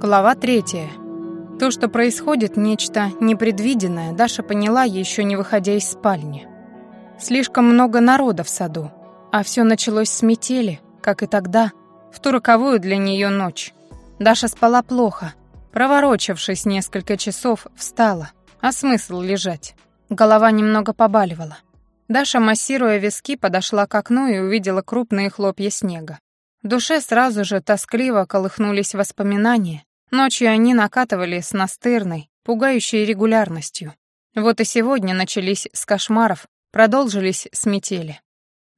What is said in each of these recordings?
Глава третья. То, что происходит, нечто непредвиденное, Даша поняла, еще не выходя из спальни. Слишком много народа в саду, а все началось с метели, как и тогда, в ту роковую для нее ночь. Даша спала плохо, проворочавшись несколько часов, встала. А смысл лежать? Голова немного побаливала. Даша, массируя виски, подошла к окну и увидела крупные хлопья снега. В душе сразу же тоскливо колыхнулись воспоминания, Ночью они накатывали с настырной, пугающей регулярностью. Вот и сегодня начались с кошмаров, продолжились с метели.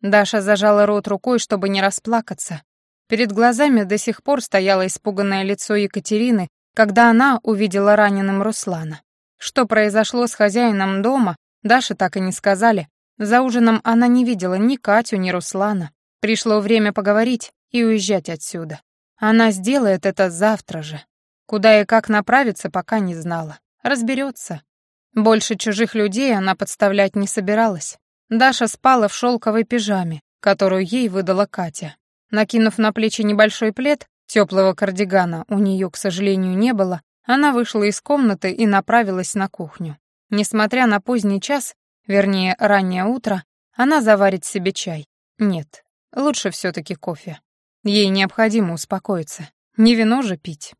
Даша зажала рот рукой, чтобы не расплакаться. Перед глазами до сих пор стояло испуганное лицо Екатерины, когда она увидела раненым Руслана. Что произошло с хозяином дома, Даше так и не сказали. За ужином она не видела ни Катю, ни Руслана. Пришло время поговорить и уезжать отсюда. Она сделает это завтра же. Куда и как направиться, пока не знала. Разберется. Больше чужих людей она подставлять не собиралась. Даша спала в шелковой пижаме, которую ей выдала Катя. Накинув на плечи небольшой плед, теплого кардигана у нее, к сожалению, не было, она вышла из комнаты и направилась на кухню. Несмотря на поздний час, вернее, раннее утро, она заварит себе чай. Нет, лучше все-таки кофе. Ей необходимо успокоиться. Не вино же пить.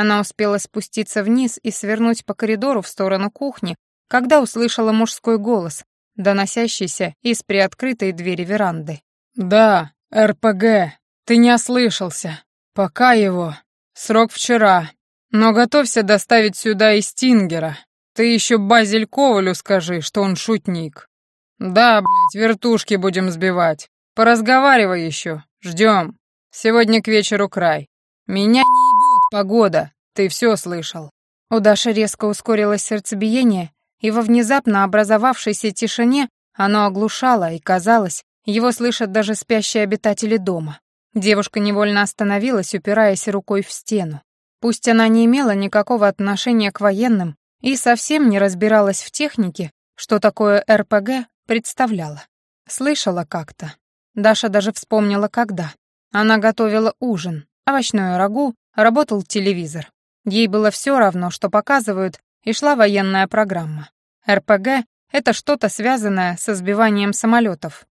Она успела спуститься вниз и свернуть по коридору в сторону кухни, когда услышала мужской голос, доносящийся из приоткрытой двери веранды. «Да, РПГ, ты не ослышался. Пока его. Срок вчера. Но готовься доставить сюда и Стингера. Ты еще Базиль Ковалю скажи, что он шутник. Да, блядь, вертушки будем сбивать. Поразговаривай еще. Ждем. Сегодня к вечеру край. Меня не «Погода, ты все слышал». У Даши резко ускорилось сердцебиение, и во внезапно образовавшейся тишине оно оглушало, и казалось, его слышат даже спящие обитатели дома. Девушка невольно остановилась, упираясь рукой в стену. Пусть она не имела никакого отношения к военным и совсем не разбиралась в технике, что такое РПГ представляла. Слышала как-то. Даша даже вспомнила, когда. Она готовила ужин, овощное рагу Работал телевизор. Ей было все равно, что показывают, и шла военная программа. РПГ — это что-то связанное со сбиванием самолетов.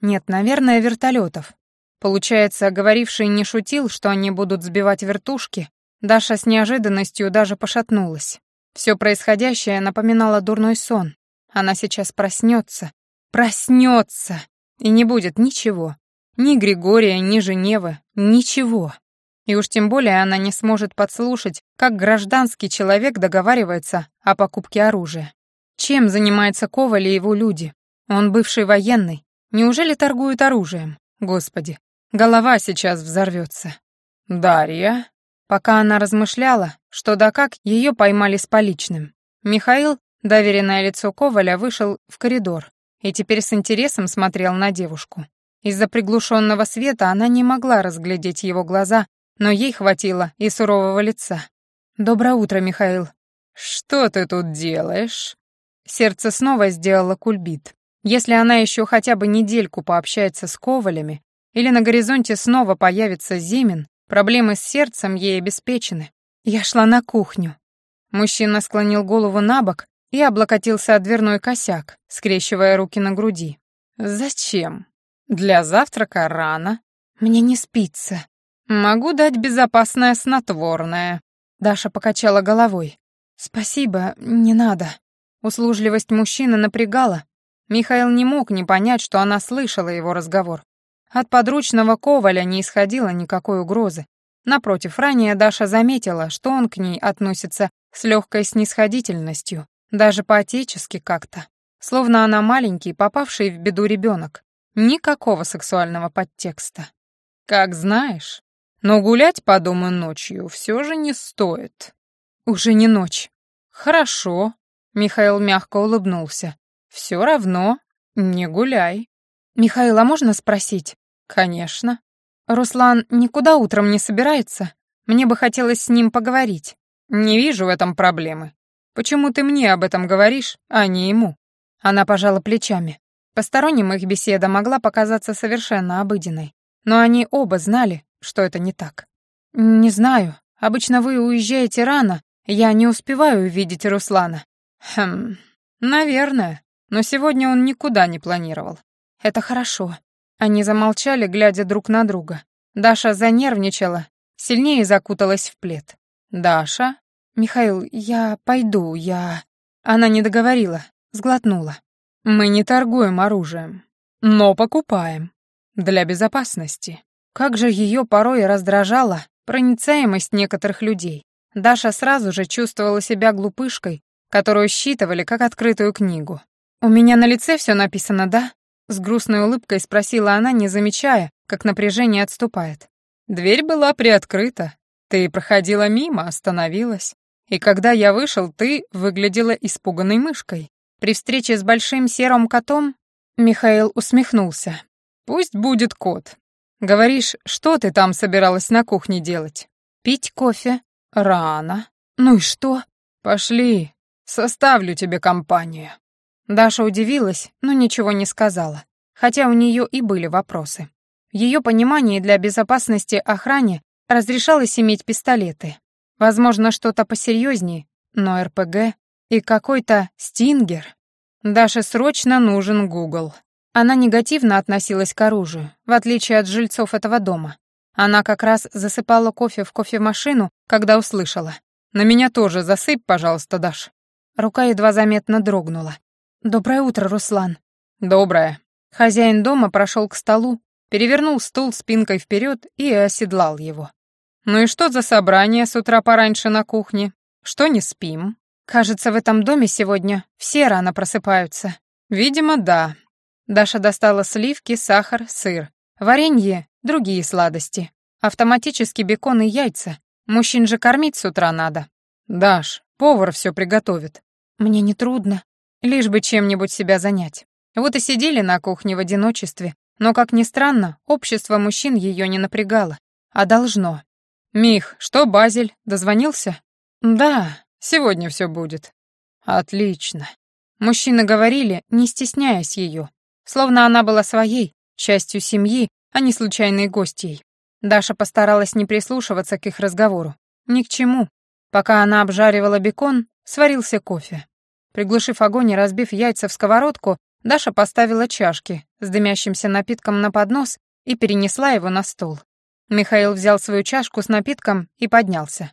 Нет, наверное, вертолетов. Получается, говоривший не шутил, что они будут сбивать вертушки. Даша с неожиданностью даже пошатнулась. Все происходящее напоминало дурной сон. Она сейчас проснется. Проснется! И не будет ничего. Ни Григория, ни Женевы, ничего. И уж тем более она не сможет подслушать, как гражданский человек договаривается о покупке оружия. Чем занимается Коваль и его люди? Он бывший военный. Неужели торгует оружием? Господи, голова сейчас взорвется. Дарья? Пока она размышляла, что да как, ее поймали с поличным. Михаил, доверенное лицо Коваля, вышел в коридор и теперь с интересом смотрел на девушку. Из-за приглушенного света она не могла разглядеть его глаза но ей хватило и сурового лица. «Доброе утро, Михаил». «Что ты тут делаешь?» Сердце снова сделало кульбит. Если она еще хотя бы недельку пообщается с Ковалями, или на горизонте снова появится Зимин, проблемы с сердцем ей обеспечены. Я шла на кухню. Мужчина склонил голову на бок и облокотился о дверной косяк, скрещивая руки на груди. «Зачем? Для завтрака рано». «Мне не спится», «Могу дать безопасное снотворное». Даша покачала головой. «Спасибо, не надо». Услужливость мужчины напрягала. Михаил не мог не понять, что она слышала его разговор. От подручного Коваля не исходило никакой угрозы. Напротив, ранее Даша заметила, что он к ней относится с легкой снисходительностью, даже по-отечески как-то. Словно она маленький, попавший в беду ребенок. Никакого сексуального подтекста. «Как знаешь», но гулять по дому ночью все же не стоит. Уже не ночь. Хорошо. Михаил мягко улыбнулся. Все равно не гуляй. Михаил, а можно спросить? Конечно. Руслан никуда утром не собирается? Мне бы хотелось с ним поговорить. Не вижу в этом проблемы. Почему ты мне об этом говоришь, а не ему? Она пожала плечами. Посторонним их беседа могла показаться совершенно обыденной. Но они оба знали, что это не так. «Не знаю», — Обычно вы уезжаете рано, я не успеваю увидеть Руслана». «Хм, наверное, но сегодня он никуда не планировал». «Это хорошо». Они замолчали, глядя друг на друга. Даша занервничала, сильнее закуталась в плед. «Даша?» «Михаил, я пойду, я...» Она не договорила, сглотнула. «Мы не торгуем оружием, но покупаем. Для безопасности». Как же ее порой раздражала проницаемость некоторых людей. Даша сразу же чувствовала себя глупышкой, которую считывали как открытую книгу. «У меня на лице все написано, да?» С грустной улыбкой спросила она, не замечая, как напряжение отступает. «Дверь была приоткрыта. Ты проходила мимо, остановилась. И когда я вышел, ты выглядела испуганной мышкой. При встрече с большим серым котом Михаил усмехнулся. Пусть будет кот. Говоришь, что ты там собиралась на кухне делать? Пить кофе. Рано. Ну и что? Пошли, составлю тебе компанию. Даша удивилась, но ничего не сказала, хотя у нее и были вопросы. В ее понимании для безопасности охране разрешалось иметь пистолеты, Возможно, что-то посерьезнее, но РПГ и какой-то стингер. Даше срочно нужен Гугл. Она негативно относилась к оружию, в отличие от жильцов этого дома. Она как раз засыпала кофе в кофемашину, когда услышала. «На меня тоже засыпь, пожалуйста, Даш». Рука едва заметно дрогнула. «Доброе утро, Руслан». «Доброе». Хозяин дома прошел к столу, перевернул стул спинкой вперед и оседлал его. «Ну и что за собрание с утра пораньше на кухне? Что не спим?» «Кажется, в этом доме сегодня все рано просыпаются». «Видимо, да». Даша достала сливки, сахар, сыр, варенье, другие сладости. Автоматически бекон и яйца. Мужчин же кормить с утра надо. «Даш, повар все приготовит». «Мне не трудно, лишь бы чем-нибудь себя занять». Вот и сидели на кухне в одиночестве, но, как ни странно, общество мужчин ее не напрягало, а должно. «Мих, что, Базель, дозвонился?» «Да, сегодня все будет». «Отлично». Мужчины говорили, не стесняясь ее, словно она была своей, частью семьи, а не случайной гостьей. Даша постаралась не прислушиваться к их разговору. Ни к чему. Пока она обжаривала бекон, сварился кофе. Приглушив огонь и разбив яйца в сковородку, Даша поставила чашки с дымящимся напитком на поднос и перенесла его на стол. Михаил взял свою чашку с напитком и поднялся.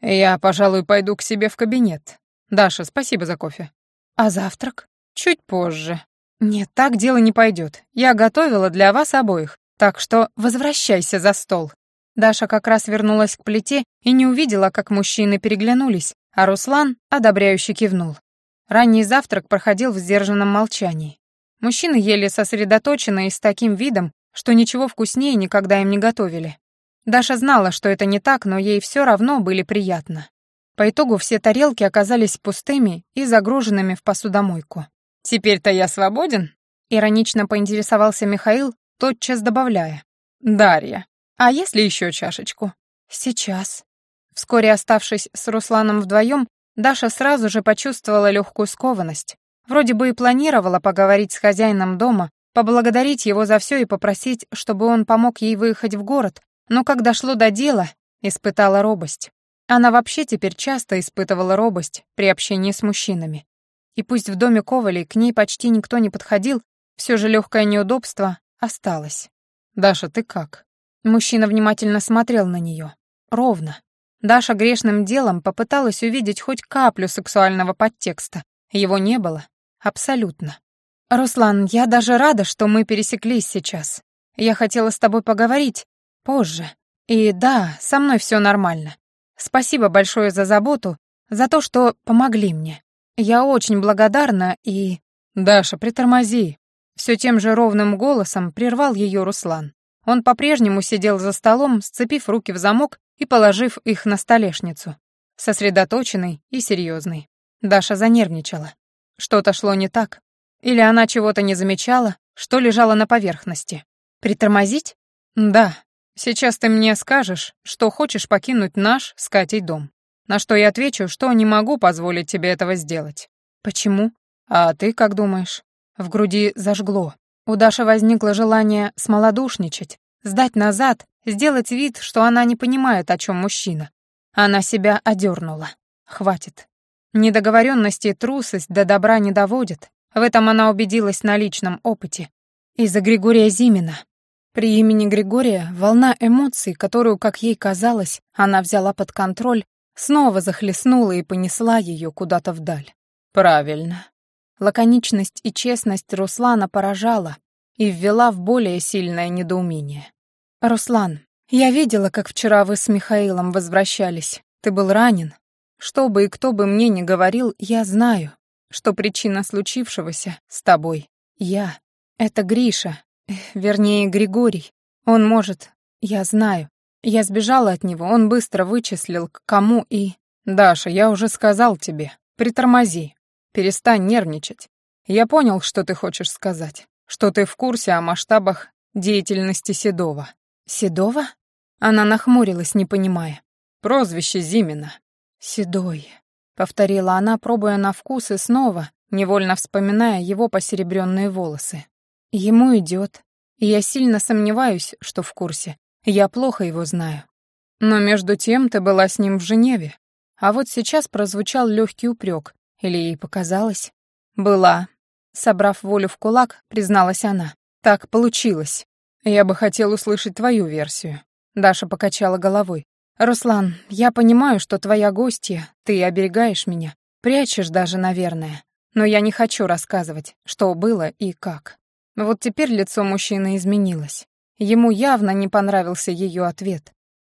«Я, пожалуй, пойду к себе в кабинет. Даша, спасибо за кофе». «А завтрак?» «Чуть позже». «Нет, так дело не пойдет. Я готовила для вас обоих, так что возвращайся за стол». Даша как раз вернулась к плите и не увидела, как мужчины переглянулись, а Руслан одобряюще кивнул. Ранний завтрак проходил в сдержанном молчании. Мужчины ели сосредоточенно и с таким видом, что ничего вкуснее никогда им не готовили. Даша знала, что это не так, но ей все равно были приятно. По итогу все тарелки оказались пустыми и загруженными в посудомойку. «Теперь-то я свободен?» — иронично поинтересовался Михаил, тотчас добавляя. «Дарья, а если еще чашечку?» «Сейчас». Вскоре оставшись с Русланом вдвоем, Даша сразу же почувствовала легкую скованность. Вроде бы и планировала поговорить с хозяином дома, поблагодарить его за все и попросить, чтобы он помог ей выехать в город, но когда шло до дела, испытала робость. Она вообще теперь часто испытывала робость при общении с мужчинами. И пусть в доме Ковалей к ней почти никто не подходил, все же легкое неудобство осталось. «Даша, ты как?» Мужчина внимательно смотрел на нее. Ровно. Даша грешным делом попыталась увидеть хоть каплю сексуального подтекста. Его не было. Абсолютно. «Руслан, я даже рада, что мы пересеклись сейчас. Я хотела с тобой поговорить позже. И да, со мной все нормально. Спасибо большое за заботу, за то, что помогли мне. Я очень благодарна и...» «Даша, притормози!» Все тем же ровным голосом прервал ее Руслан. Он по-прежнему сидел за столом, сцепив руки в замок и положив их на столешницу. Сосредоточенный и серьезный. Даша занервничала. Что-то шло не так. Или она чего-то не замечала, что лежало на поверхности. Притормозить? Да. Сейчас ты мне скажешь, что хочешь покинуть наш с Катей дом. На что я отвечу, что не могу позволить тебе этого сделать. Почему? А ты как думаешь? В груди зажгло. У Даши возникло желание смолодушничать, сдать назад, сделать вид, что она не понимает, о чем мужчина. Она себя одернула. Хватит. Недоговоренности и трусость до добра не доводят. В этом она убедилась на личном опыте. Из-за Григория Зимина. При имени Григория волна эмоций, которую, как ей казалось, она взяла под контроль, снова захлестнула и понесла ее куда-то вдаль. «Правильно». Лаконичность и честность Руслана поражала и ввела в более сильное недоумение. «Руслан, я видела, как вчера вы с Михаилом возвращались. Ты был ранен. Что бы и кто бы мне ни говорил, я знаю, что причина случившегося с тобой. Я. Это Гриша. Вернее, Григорий. Он может... Я знаю. Я сбежала от него, он быстро вычислил, к кому и... «Даша, я уже сказал тебе. Притормози. Перестань нервничать. Я понял, что ты хочешь сказать. Что ты в курсе о масштабах деятельности Седова». «Седова?» Она нахмурилась, не понимая. «Прозвище Зимина». «Седой», — повторила она, пробуя на вкус и снова, невольно вспоминая его посеребренные волосы. «Ему идет, я сильно сомневаюсь, что в курсе. Я плохо его знаю. Но между тем ты была с ним в Женеве. А вот сейчас прозвучал легкий упрек, или ей показалось? Была. Собрав волю в кулак, призналась она. Так получилось. Я бы хотел услышать твою версию. Даша покачала головой. «Руслан, я понимаю, что твоя гостья, ты оберегаешь меня, прячешь даже, наверное, но я не хочу рассказывать, что было и как». Вот теперь лицо мужчины изменилось. Ему явно не понравился ее ответ.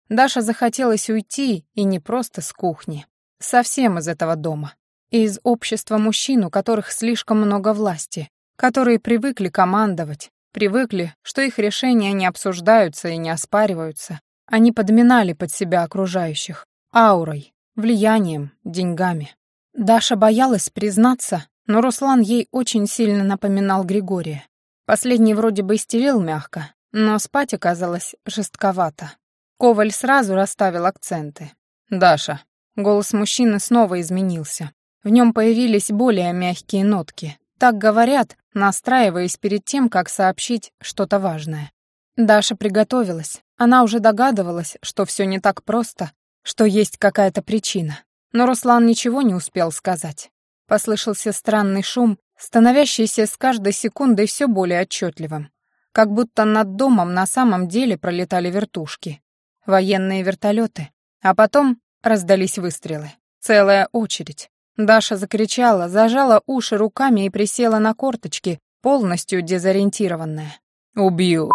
Даша захотелось уйти, и не просто с кухни, совсем из этого дома. Из общества мужчин, у которых слишком много власти, которые привыкли командовать, привыкли, что их решения не обсуждаются и не оспариваются, они подминали под себя окружающих, аурой, влиянием, деньгами. Даша боялась признаться, но Руслан ей очень сильно напоминал Григория. Последний вроде бы истелил мягко, но спать оказалось жестковато. Коваль сразу расставил акценты. «Даша». Голос мужчины снова изменился. В нем появились более мягкие нотки. Так говорят, настраиваясь перед тем, как сообщить что-то важное. Даша приготовилась. Она уже догадывалась, что все не так просто, что есть какая-то причина. Но Руслан ничего не успел сказать. Послышался странный шум, становящийся с каждой секундой все более отчетливым. Как будто над домом на самом деле пролетали вертушки. Военные вертолеты. А потом раздались выстрелы. Целая очередь. Даша закричала, зажала уши руками и присела на корточки, полностью дезориентированная. «Убью,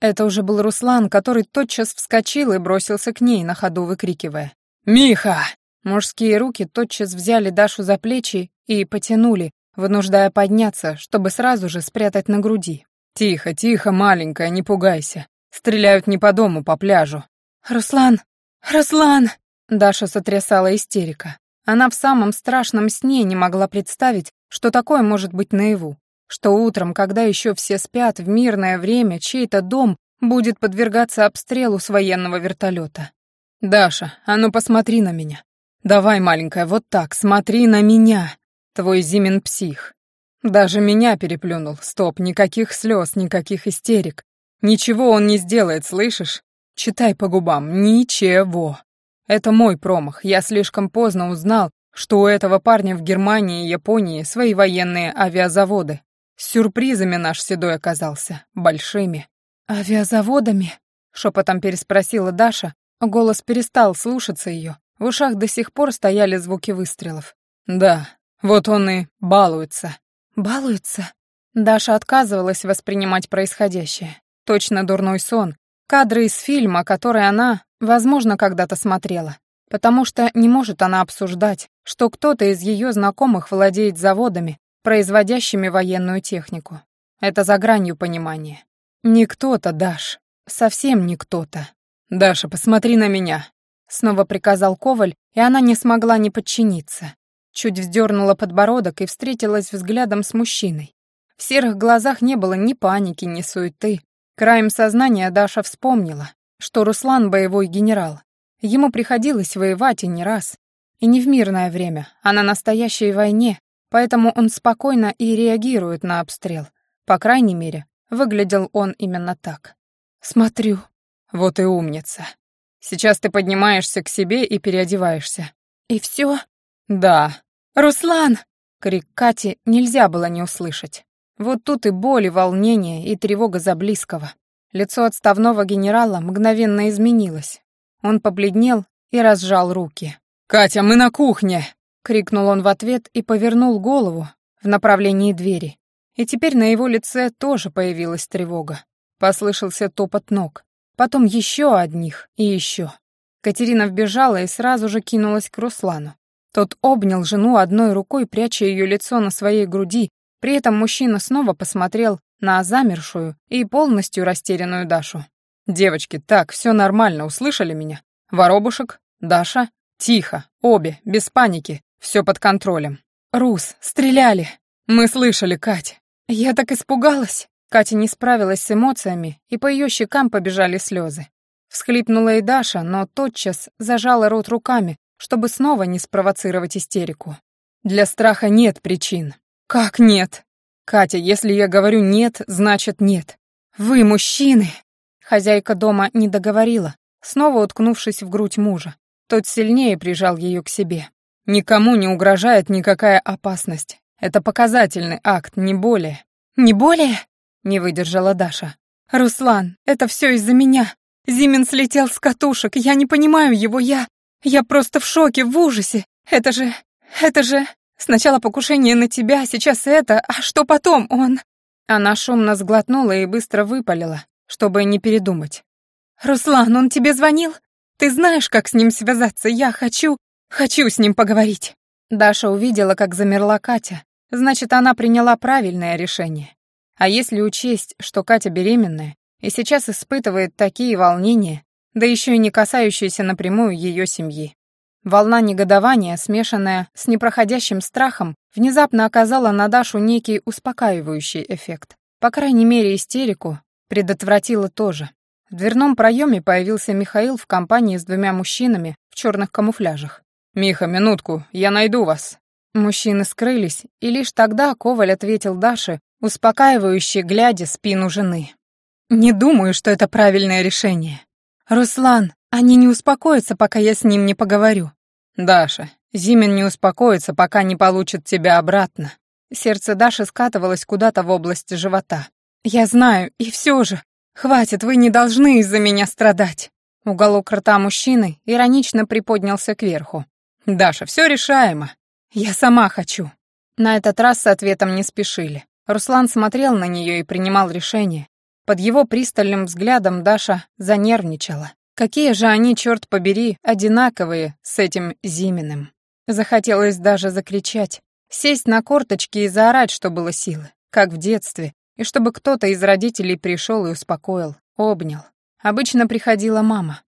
это уже был Руслан, который тотчас вскочил и бросился к ней, на ходу выкрикивая. «Миха!» Мужские руки тотчас взяли Дашу за плечи и потянули, вынуждая подняться, чтобы сразу же спрятать на груди. «Тихо, тихо, маленькая, не пугайся. Стреляют не по дому, по пляжу». «Руслан! Руслан!» Даша сотрясала истерика. Она в самом страшном сне не могла представить, что такое может быть наяву что утром, когда еще все спят, в мирное время чей-то дом будет подвергаться обстрелу с военного вертолета. «Даша, а ну посмотри на меня. Давай, маленькая, вот так, смотри на меня. Твой Зимин псих. Даже меня переплюнул. Стоп, никаких слез, никаких истерик. Ничего он не сделает, слышишь? Читай по губам. Ничего. Это мой промах. Я слишком поздно узнал, что у этого парня в Германии и Японии свои военные авиазаводы. С сюрпризами наш седой оказался, большими. «Авиазаводами?» — шепотом переспросила Даша. Голос перестал слушаться ее. В ушах до сих пор стояли звуки выстрелов. «Да, вот он и балуется». «Балуется?» Даша отказывалась воспринимать происходящее. Точно дурной сон. Кадры из фильма, который она, возможно, когда-то смотрела. Потому что не может она обсуждать, что кто-то из ее знакомых владеет заводами, производящими военную технику. Это за гранью понимания. Не кто-то, Даш. Совсем не кто-то. «Даша, посмотри на меня!» Снова приказал Коваль, и она не смогла не подчиниться. Чуть вздернула подбородок и встретилась взглядом с мужчиной. В серых глазах не было ни паники, ни суеты. Краем сознания Даша вспомнила, что Руслан — боевой генерал. Ему приходилось воевать и не раз. И не в мирное время, а на настоящей войне, Поэтому он спокойно и реагирует на обстрел. По крайней мере, выглядел он именно так. «Смотрю». «Вот и умница». Сейчас ты поднимаешься к себе и переодеваешься». «И все?» «Да». «Руслан!» Крик Кати нельзя было не услышать. Вот тут и боль, и волнение, и тревога за близкого. Лицо отставного генерала мгновенно изменилось. Он побледнел и разжал руки. «Катя, мы на кухне!» — крикнул он в ответ и повернул голову в направлении двери. И теперь на его лице тоже появилась тревога. Послышался топот ног. Потом еще одних и еще. Катерина вбежала и сразу же кинулась к Руслану. Тот обнял жену одной рукой, пряча ее лицо на своей груди, при этом мужчина снова посмотрел на замершую и полностью растерянную Дашу. «Девочки, так, все нормально, услышали меня? Воробушек? Даша? Тихо, обе, без паники, все под контролем». «Рус, стреляли!» «Мы слышали, Кать». «Я так испугалась!» Катя не справилась с эмоциями, и по ее щекам побежали слезы. Всхлипнула и Даша, но тотчас зажала рот руками, чтобы снова не спровоцировать истерику. Для страха нет причин. Как нет? Катя, если я говорю «нет», значит «нет». Вы мужчины. Хозяйка дома не договорила, снова уткнувшись в грудь мужа. Тот сильнее прижал ее к себе. Никому не угрожает никакая опасность. Это показательный акт, не более. Не более? Не выдержала Даша. Руслан, это все из-за меня. Зимин слетел с катушек, я не понимаю его, я... Я просто в шоке, в ужасе. Это же... Это же... Сначала покушение на тебя, сейчас это, а что потом, он...» Она шумно сглотнула и быстро выпалила, чтобы не передумать. «Руслан, он тебе звонил? Ты знаешь, как с ним связаться? Я хочу... хочу с ним поговорить». Даша увидела, как замерла Катя. Значит, она приняла правильное решение. А если учесть, что Катя беременная и сейчас испытывает такие волнения, да еще и не касающиеся напрямую ее семьи. Волна негодования, смешанная с непроходящим страхом, внезапно оказала на Дашу некий успокаивающий эффект. По крайней мере, истерику предотвратила тоже. В дверном проеме появился Михаил в компании с двумя мужчинами в черных камуфляжах. «Миха, минутку, я найду вас». Мужчины скрылись, и лишь тогда Коваль ответил Даше, успокаивающе глядя спину жены. «Не думаю, что это правильное решение. Руслан, они не успокоятся, пока я с ним не поговорю». «Даша, Зимин не успокоится, пока не получит тебя обратно». Сердце Даши скатывалось куда-то в область живота. «Я знаю, и все же. Хватит, вы не должны из-за меня страдать». Уголок рта мужчины иронично приподнялся кверху. «Даша, все решаемо. Я сама хочу». На этот раз с ответом не спешили. Руслан смотрел на нее и принимал решение. Под его пристальным взглядом Даша занервничала. Какие же они, черт побери, одинаковые с этим Зиминым. Захотелось даже закричать, сесть на корточки и заорать, что было силы, как в детстве, и чтобы кто-то из родителей пришел и успокоил, обнял. Обычно приходила мама.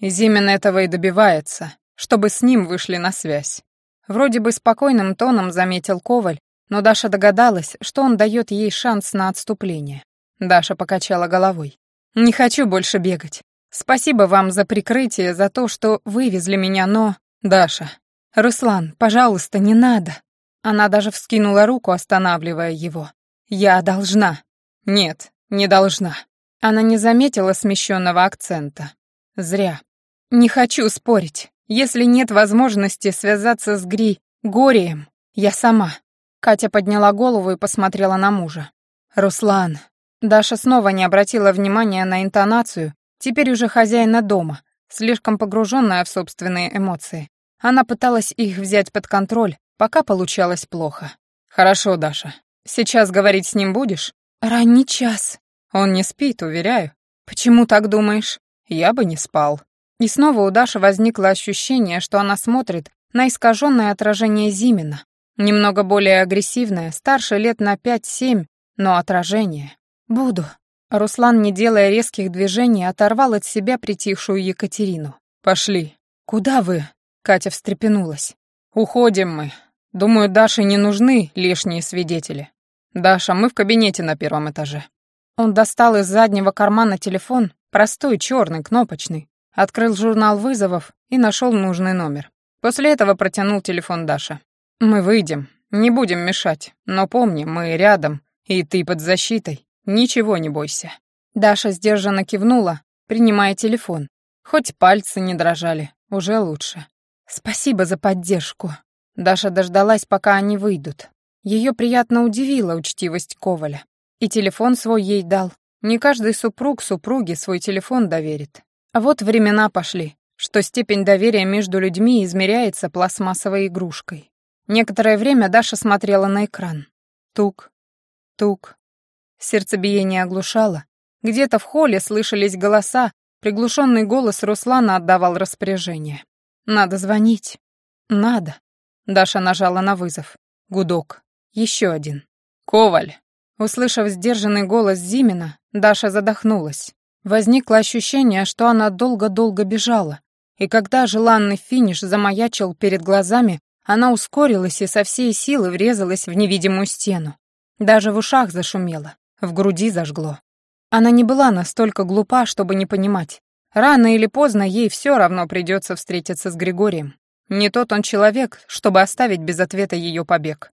Зимин этого и добивается, чтобы с ним вышли на связь. Вроде бы спокойным тоном заметил Коваль, но Даша догадалась, что он дает ей шанс на отступление. Даша покачала головой. «Не хочу больше бегать. Спасибо вам за прикрытие, за то, что вывезли меня, но...» «Даша...» «Руслан, пожалуйста, не надо». Она даже вскинула руку, останавливая его. «Я должна». «Нет, не должна». Она не заметила смещенного акцента. Зря. «Не хочу спорить. Если нет возможности связаться с Гри Горием, я сама. Катя подняла голову и посмотрела на мужа. «Руслан». Даша снова не обратила внимания на интонацию, теперь уже хозяина дома, слишком погруженная в собственные эмоции. Она пыталась их взять под контроль, пока получалось плохо. «Хорошо, Даша. Сейчас говорить с ним будешь?» «Ранний час». «Он не спит, уверяю». «Почему так думаешь?» «Я бы не спал». И снова у Даши возникло ощущение, что она смотрит на искаженное отражение Зимина, Немного более агрессивная, старше лет на пять-семь, но отражение. «Буду». Руслан, не делая резких движений, оторвал от себя притихшую Екатерину. «Пошли». «Куда вы?» Катя встрепенулась. «Уходим мы. Думаю, Даше не нужны лишние свидетели. Даша, мы в кабинете на первом этаже». Он достал из заднего кармана телефон, простой, черный, кнопочный, открыл журнал вызовов и нашел нужный номер. После этого протянул телефон Даше. «Мы выйдем, не будем мешать, но помни, мы рядом, и ты под защитой, ничего не бойся». Даша сдержанно кивнула, принимая телефон. Хоть пальцы не дрожали, уже лучше. Спасибо за поддержку. Даша дождалась, пока они выйдут. Ее приятно удивила учтивость Коваля. И телефон свой ей дал. Не каждый супруг супруге свой телефон доверит. А вот времена пошли, что степень доверия между людьми измеряется пластмассовой игрушкой. Некоторое время Даша смотрела на экран. Тук, тук. Сердцебиение оглушало. Где-то в холле слышались голоса, приглушенный голос Руслана отдавал распоряжение. «Надо звонить. Надо». Даша нажала на вызов. Гудок. Еще один. «Коваль». Услышав сдержанный голос Зимина, Даша задохнулась. Возникло ощущение, что она долго-долго бежала, и когда желанный финиш замаячил перед глазами, она ускорилась и со всей силы врезалась в невидимую стену. Даже в ушах зашумело, в груди зажгло. Она не была настолько глупа, чтобы не понимать. Рано или поздно ей все равно придется встретиться с Григорием. Не тот он человек, чтобы оставить без ответа ее побег.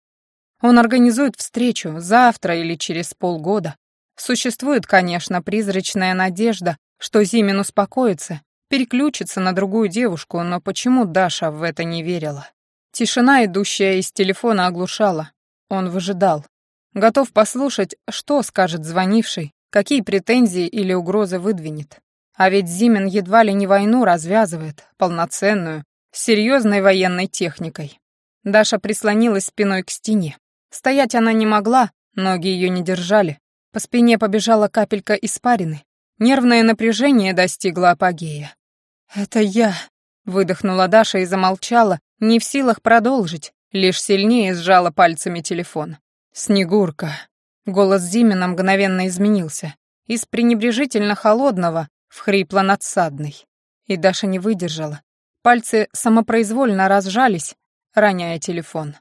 Он организует встречу завтра или через полгода. Существует, конечно, призрачная надежда, что Зимин успокоится, переключится на другую девушку, но почему Даша в это не верила? Тишина, идущая из телефона, оглушала. Он выжидал. Готов послушать, что скажет звонивший, какие претензии или угрозы выдвинет. А ведь Зимин едва ли не войну развязывает, полноценную, с серьезной военной техникой. Даша прислонилась спиной к стене. Стоять она не могла, ноги ее не держали. По спине побежала капелька испарины. Нервное напряжение достигло апогея. «Это я», — выдохнула Даша и замолчала, не в силах продолжить, лишь сильнее сжала пальцами телефон. «Снегурка». Голос Зимина мгновенно изменился. Из пренебрежительно холодного в хрипло-надсадный. И Даша не выдержала. Пальцы самопроизвольно разжались, роняя телефон.